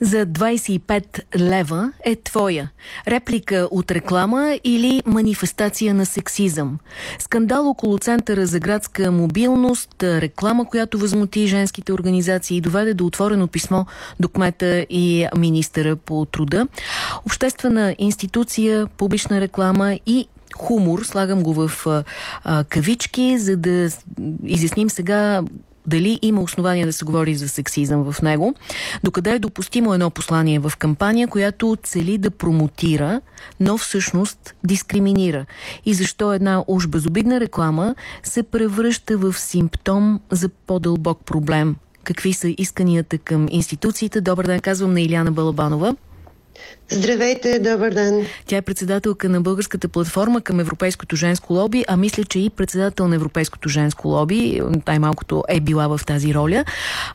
за 25 лева е твоя. Реплика от реклама или манифестация на сексизъм. Скандал около Центъра за градска мобилност, реклама, която възмути женските организации и доведе до отворено писмо до кмета и министъра по труда. Обществена институция, публична реклама и хумор, слагам го в а, кавички, за да изясним сега дали има основания да се говори за сексизъм в него, докъде е допустимо едно послание в кампания, която цели да промотира, но всъщност дискриминира. И защо една уж безобидна реклама се превръща в симптом за по-дълбок проблем. Какви са исканията към институциите? Добър ден, казвам на Иляна Балабанова. Здравейте, добър ден. Тя е председателка на българската платформа към Европейското женско лоби, а мисля, че и председател на Европейското женско лоби, най-малкото е била в тази роля.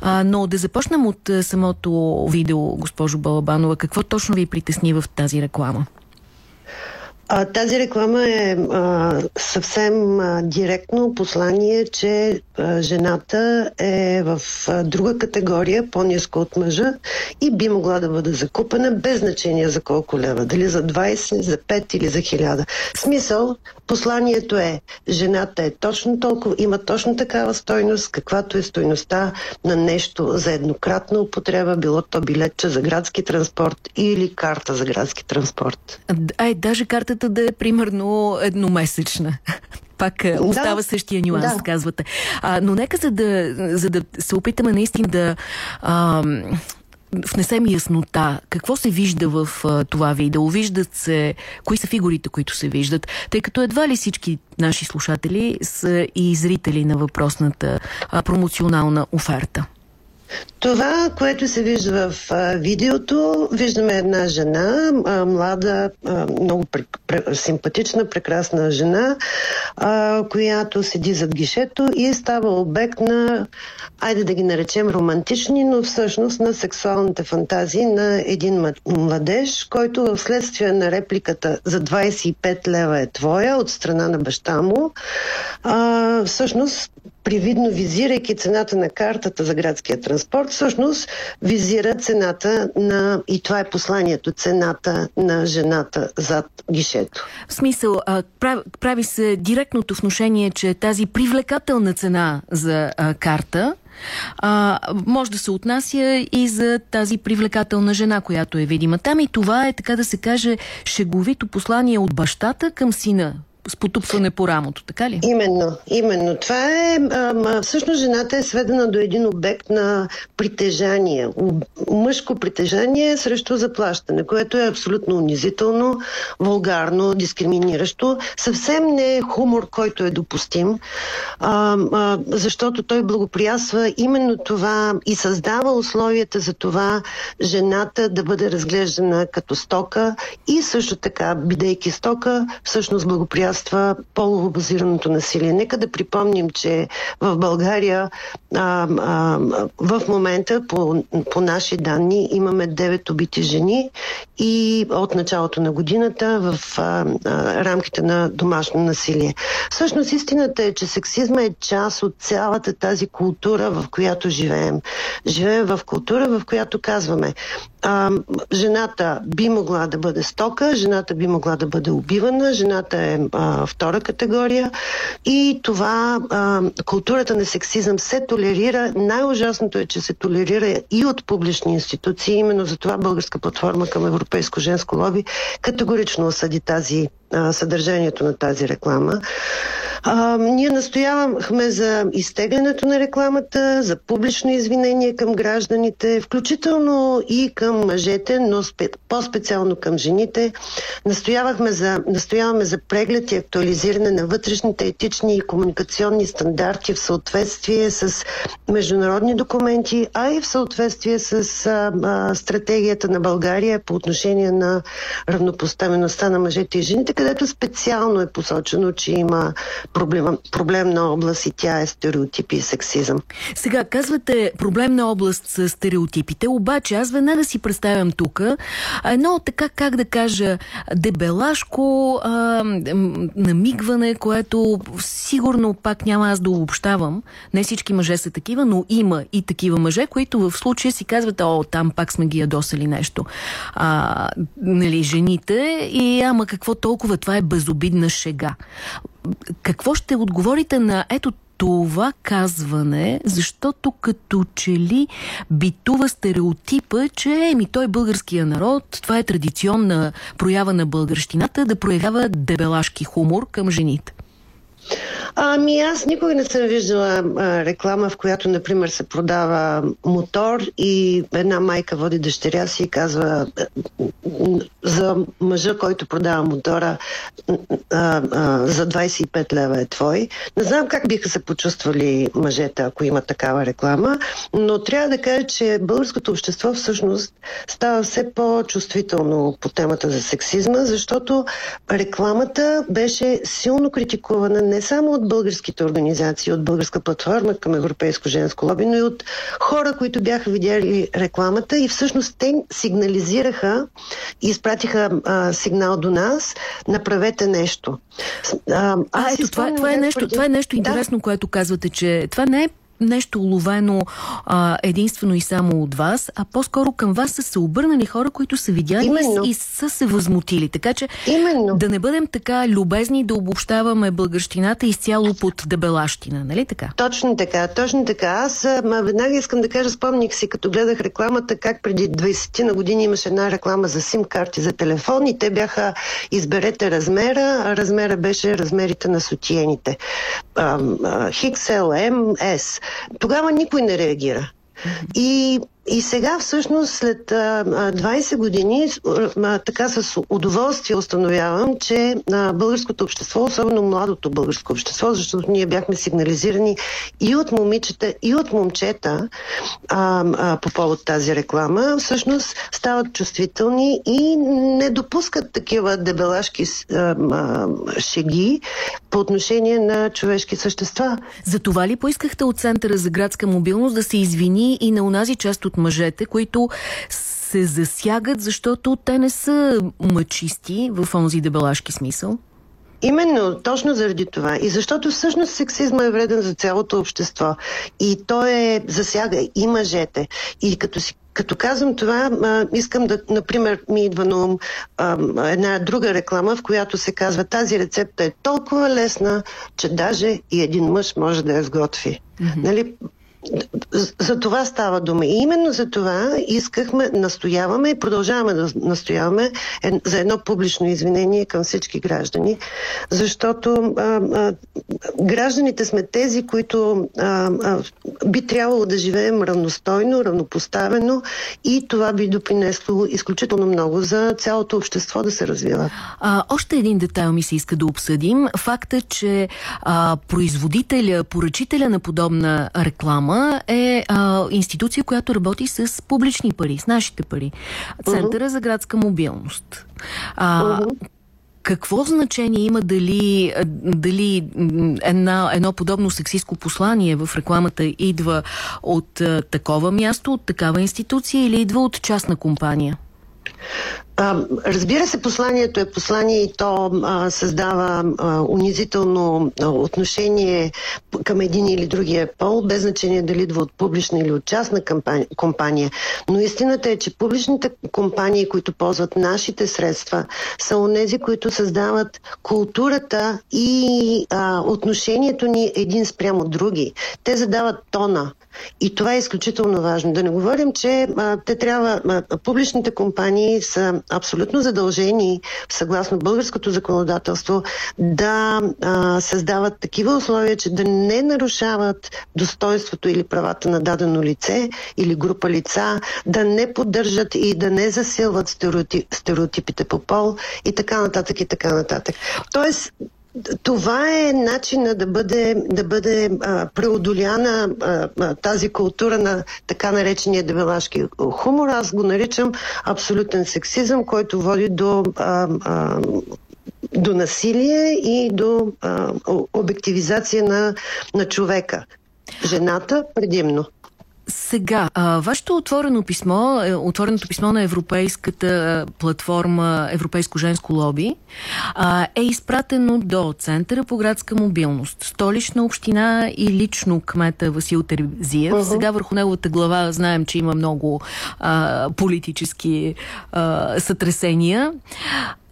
А, но да започнем от самото видео, госпожо Балабанова. Какво точно ви притесни в тази реклама? А, тази реклама е а, съвсем а, директно послание, че а, жената е в а, друга категория, по-ниска от мъжа и би могла да бъде закупена без значение за колко лева. Дали за 20, за 5 или за 1000. Смисъл, посланието е, жената е точно толкова, има точно такава стойност, каквато е стойността на нещо за еднократна употреба, било то билетче за градски транспорт или карта за градски транспорт. Ай, даже картата да е примерно едномесечна пак да, остава същия нюанс, да. казвате. А, но нека за да, за да се опитаме наистина да а, внесем яснота. Какво се вижда в а, това видео? Виждат се... Кои са фигурите, които се виждат? Тъй като едва ли всички наши слушатели са и зрители на въпросната а, промоционална оферта. Това, което се вижда в а, видеото, виждаме една жена, а, млада, а, много пр- пр- симпатична, прекрасна жена, а, която седи зад гишето и става обект на, айде да ги наречем романтични, но всъщност на сексуалните фантазии на един младеж, който вследствие на репликата за 25 лева е твоя от страна на баща му, а, всъщност привидно визирайки цената на картата за градския транспорт, всъщност визира цената на, и това е посланието, цената на жената зад гишето. В смисъл, а, прави, прави се директното вношение, че тази привлекателна цена за а, карта а, може да се отнася и за тази привлекателна жена, която е видима там. И това е, така да се каже, шеговито послание от бащата към сина с потупване по рамото, така ли? Именно, именно. Това е, а, всъщност жената е сведена до един обект на притежание, мъжко притежание срещу заплащане, което е абсолютно унизително, вулгарно, дискриминиращо. Съвсем не е хумор, който е допустим, а, а, защото той благоприятства именно това и създава условията за това жената да бъде разглеждана като стока и също така, бидейки стока, всъщност благоприятства възпрепятства полово-базираното насилие. Нека да припомним, че в България а, а, в момента по, по наши данни имаме 9 убити жени и от началото на годината в а, а, рамките на домашно насилие. Всъщност истината е, че сексизма е част от цялата тази култура, в която живеем. Живеем в култура, в която казваме а, жената би могла да бъде стока, жената би могла да бъде убивана, жената е а, втора категория и това а, културата на сексизъм се толерира. Най-ужасното е, че се толерира и от публични институции. Именно за това Българска платформа към Европейско женско лоби категорично осъди тази съдържанието на тази реклама. А, ние настоявахме за изтеглянето на рекламата, за публично извинение към гражданите, включително и към мъжете, но спе, по-специално към жените. Настоявахме за, настояваме за преглед и актуализиране на вътрешните етични и комуникационни стандарти в съответствие с международни документи, а и в съответствие с а, а, стратегията на България по отношение на равнопоставеността на мъжете и жените, където специално е посочено, че има проблем, проблемна област и тя е стереотипи и сексизъм. Сега, казвате проблемна област с стереотипите, обаче аз веднага си представям тук едно така, как да кажа, дебелашко а, намигване, което сигурно пак няма аз да обобщавам. Не всички мъже са такива, но има и такива мъже, които в случая си казват, о, там пак сме ги ядосали нещо. А, нали, жените и ама какво толкова, това е безобидна шега. Какво ще отговорите на ето това казване, защото като че ли битува стереотипа, че еми той е българския народ, това е традиционна проява на българщината да проявява дебелашки хумор към жените. Ами аз никога не съм виждала а, реклама, в която, например, се продава мотор и една майка води дъщеря си и казва за мъжа, който продава мотора а, а, за 25 лева е твой. Не знам как биха се почувствали мъжете, ако има такава реклама, но трябва да кажа, че българското общество всъщност става все по-чувствително по темата за сексизма, защото рекламата беше силно критикувана не само от българските организации, от българска платформа към Европейско женско лоби, но и от хора, които бяха видяли рекламата и всъщност те сигнализираха и изпратиха а, сигнал до нас, направете нещо. А, а ето, това, това, е нещо, това е нещо интересно, да. което казвате, че това не е нещо уловено а, единствено и само от вас, а по-скоро към вас са се обърнали хора, които са видяли Именно. и са се възмутили. Така че Именно. да не бъдем така любезни да обобщаваме българщината изцяло под дебелащина, нали така? Точно така, точно така. Аз ма, веднага искам да кажа, спомних си, като гледах рекламата, как преди 20 на години имаше една реклама за сим-карти за телефон и те бяха изберете размера, а размера беше размерите на сотиените. XL, M, S. Тогава никой не реагира. И и сега всъщност след а, 20 години така с удоволствие установявам, че българското общество, особено младото българско общество, защото ние бяхме сигнализирани и от момичета, и от момчета по повод тази реклама, всъщност стават чувствителни и не допускат такива дебелашки шеги по отношение на човешки същества. За това ли поискахте от Центъра за градска мобилност да се извини и на унази част от от мъжете, които се засягат, защото те не са мъчисти в онзи дебелашки смисъл? Именно, точно заради това. И защото всъщност сексизма е вреден за цялото общество. И той е засяга и мъжете. И като си като казвам това, а, искам да, например, ми идва на ум а, една друга реклама, в която се казва тази рецепта е толкова лесна, че даже и един мъж може да я сготви. Mm-hmm. Нали? За това става дума. И именно за това искахме, настояваме и продължаваме да настояваме за едно публично извинение към всички граждани, защото а, а, гражданите сме тези, които а, а, би трябвало да живеем равностойно, равнопоставено и това би допринесло изключително много за цялото общество да се развива. А, още един детайл ми се иска да обсъдим. Факта, че а, производителя, поръчителя на подобна реклама Дома е а, институция, която работи с публични пари, с нашите пари. Центъра uh -huh. за градска мобилност. А, uh -huh. Какво значение има дали, дали една, едно подобно сексистско послание в рекламата идва от а, такова място, от такава институция или идва от частна компания? А, разбира се, посланието е послание и то а, създава а, унизително отношение към един или другия пол, без значение дали идва от публична или от частна кампания, компания. Но истината е, че публичните компании, които ползват нашите средства, са онези, които създават културата и а, отношението ни един спрямо други. Те задават тона. И това е изключително важно. Да не говорим, че а, те трябва, а, публичните компании са абсолютно задължени, съгласно българското законодателство, да а, създават такива условия, че да не нарушават достоинството или правата на дадено лице или група лица, да не поддържат и да не засилват стереотип, стереотипите по пол и така нататък и така нататък. Тоест, това е начина да бъде, да бъде а, преодоляна а, тази култура на така наречения дебелашки хумор. Аз го наричам абсолютен сексизъм, който води до а, а, до насилие и до а, обективизация на, на човека. Жената предимно. Сега, а, вашето отворено писмо, е, отвореното писмо на Европейската платформа Европейско женско лоби а, е изпратено до Центъра по градска мобилност, столична община и лично кмета Васил Терзиев. Uh -huh. Сега върху неговата глава знаем, че има много а, политически а, сътресения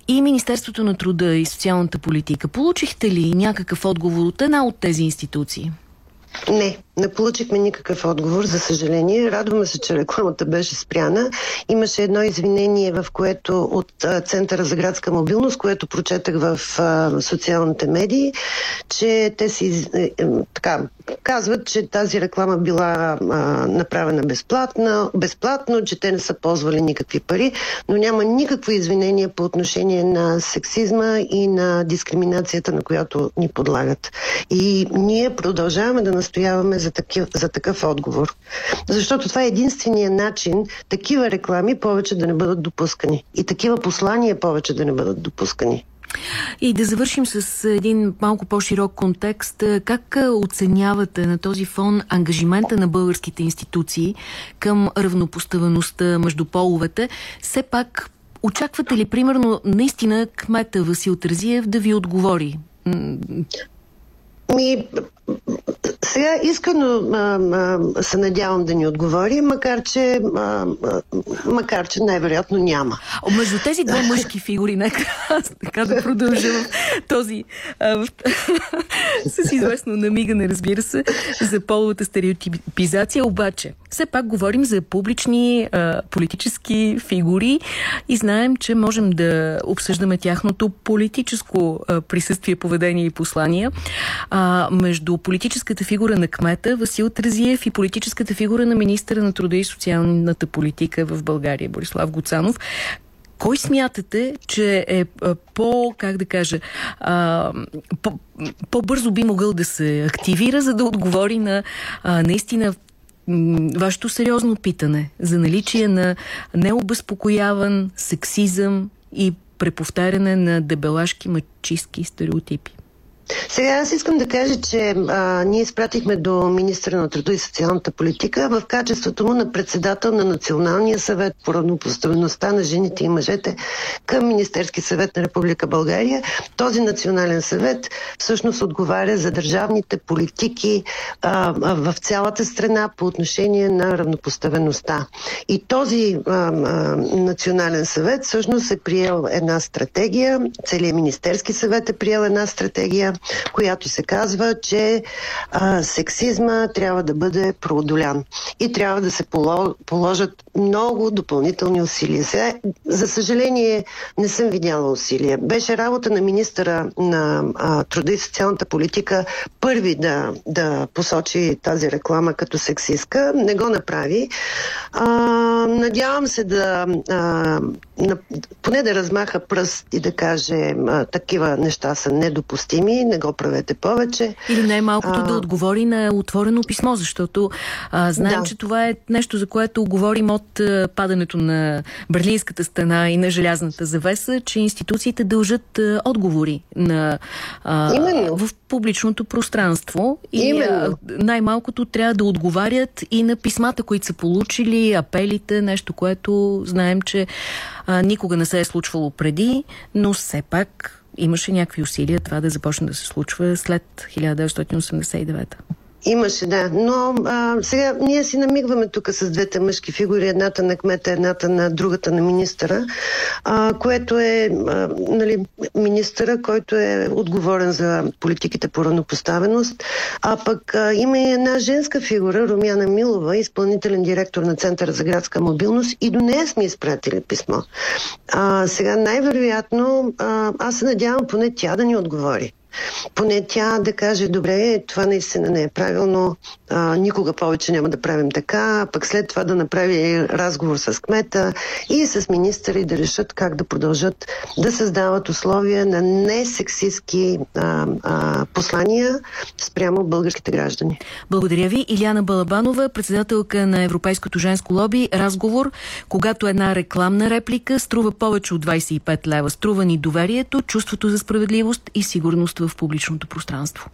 и Министерството на труда и социалната политика. Получихте ли някакъв отговор от една от тези институции? Не, не получихме никакъв отговор, за съжаление. Радваме се, че рекламата беше спряна. Имаше едно извинение, в което от Центъра за градска мобилност, което прочетах в а, социалните медии, че те си е, е, така, казват, че тази реклама била а, направена безплатна, безплатно, че те не са ползвали никакви пари, но няма никакво извинение по отношение на сексизма и на дискриминацията, на която ни подлагат. И ние продължаваме да настояваме за, такив, за такъв отговор. Защото това е единствения начин такива реклами повече да не бъдат допускани и такива послания повече да не бъдат допускани. И да завършим с един малко по-широк контекст. Как оценявате на този фон ангажимента на българските институции към равнопоставеността между половете? Все пак очаквате ли, примерно, наистина кмета Васил Тързиев да ви отговори? Ми, сега искано а, а, се надявам да ни отговори, макар че, а, а, макар, че най-вероятно няма. Между тези две мъжки фигури, нека така да продължа този а, с известно намигане, разбира се, за половата стереотипизация, обаче все пак говорим за публични а, политически фигури и знаем, че можем да обсъждаме тяхното политическо а, присъствие, поведение и послания. А, между политическата фигура на кмета Васил Тразиев и политическата фигура на министра на труда и социалната политика в България Борислав Гоцанов. Кой смятате, че е по, как да кажа, по-бързо би могъл да се активира, за да отговори на а, наистина вашето сериозно питане за наличие на необезпокояван сексизъм и преповтаряне на дебелашки мачистки стереотипи? Сега аз искам да кажа, че а, ние изпратихме до министра на труда и социалната политика в качеството му на председател на Националния съвет по равнопоставеността на жените и мъжете към Министерски съвет на Република България. Този национален съвет всъщност отговаря за държавните политики а, в цялата страна по отношение на равнопоставеността. И този а, а, национален съвет всъщност е приел една стратегия, целият Министерски съвет е приел една стратегия, която се казва, че а, сексизма трябва да бъде преодолян и трябва да се положат много допълнителни усилия. Сега, за съжаление, не съм видяла усилия. Беше работа на министъра на а, труда и социалната политика първи да, да посочи тази реклама като сексистка. Не го направи. А, надявам се да а, поне да размаха пръст и да каже а, такива неща са недопустими не го правете повече. Или най-малкото а... да отговори на отворено писмо, защото а, знаем, да. че това е нещо, за което говорим от а, падането на Берлинската стена и на Желязната завеса, че институциите дължат а, отговори на, а, в публичното пространство. И най-малкото трябва да отговарят и на писмата, които са получили, апелите, нещо, което знаем, че а, никога не се е случвало преди, но все пак имаше някакви усилия това да започне да се случва след 1989 Имаше, да. Но а, сега ние си намигваме тук с двете мъжки фигури, едната на кмета, едната на другата на министъра, а, което е а, нали, министъра, който е отговорен за политиките по равнопоставеност. А пък а, има и една женска фигура, Румяна Милова, изпълнителен директор на Центъра за градска мобилност и до нея сме изпратили писмо. А, сега най-вероятно, аз се надявам поне тя да ни отговори. Поне тя да каже, добре, това наистина не е правилно, а, никога повече няма да правим така, пък след това да направи разговор с кмета и с министъра и да решат как да продължат да създават условия на несексистски а, а, послания спрямо българските граждани. Благодаря ви. Иляна Балабанова, председателка на Европейското женско лоби. Разговор, когато една рекламна реплика струва повече от 25 лева. Струва ни доверието, чувството за справедливост и сигурност в публичното пространство.